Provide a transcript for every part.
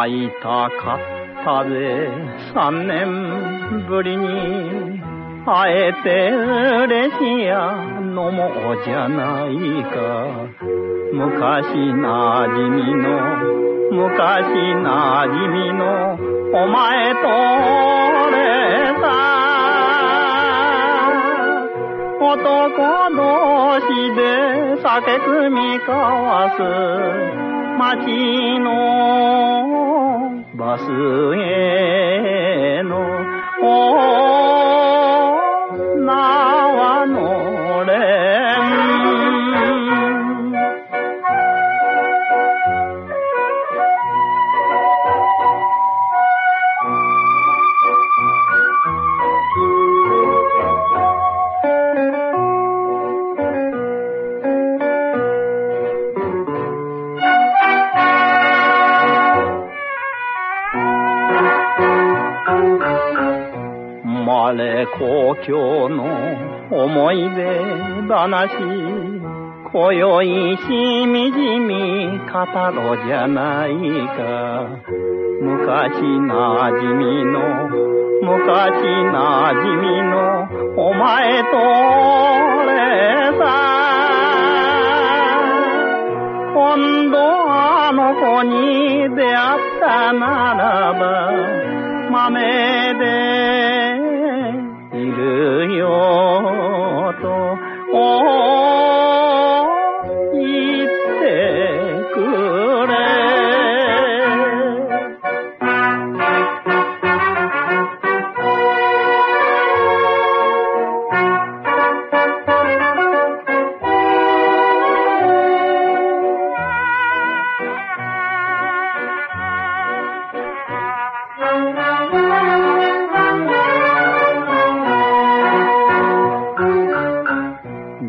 会いたかったぜ。三年ぶりに会えて嬉しや。のもじゃないか。昔なじみの昔なじみのお前と俺さ男同士で酒酌み交わす。街のバスへのれ故郷の思い出話今宵しみじみ語ろうじゃないか。昔なじみの昔なじみのお前と俺さ。今度あの子に出会ったならば豆で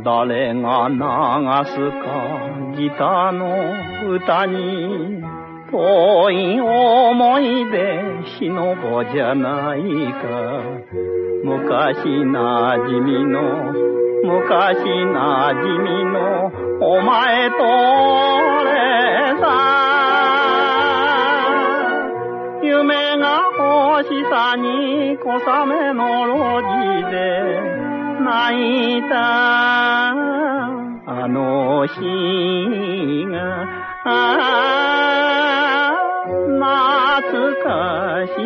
誰が流すかギターの歌に遠い思い出しのぼじゃないか。昔なじみの昔なじみのお前と俺さ夢が星さに小雨の路地で泣いた。あの日がああ懐かしい。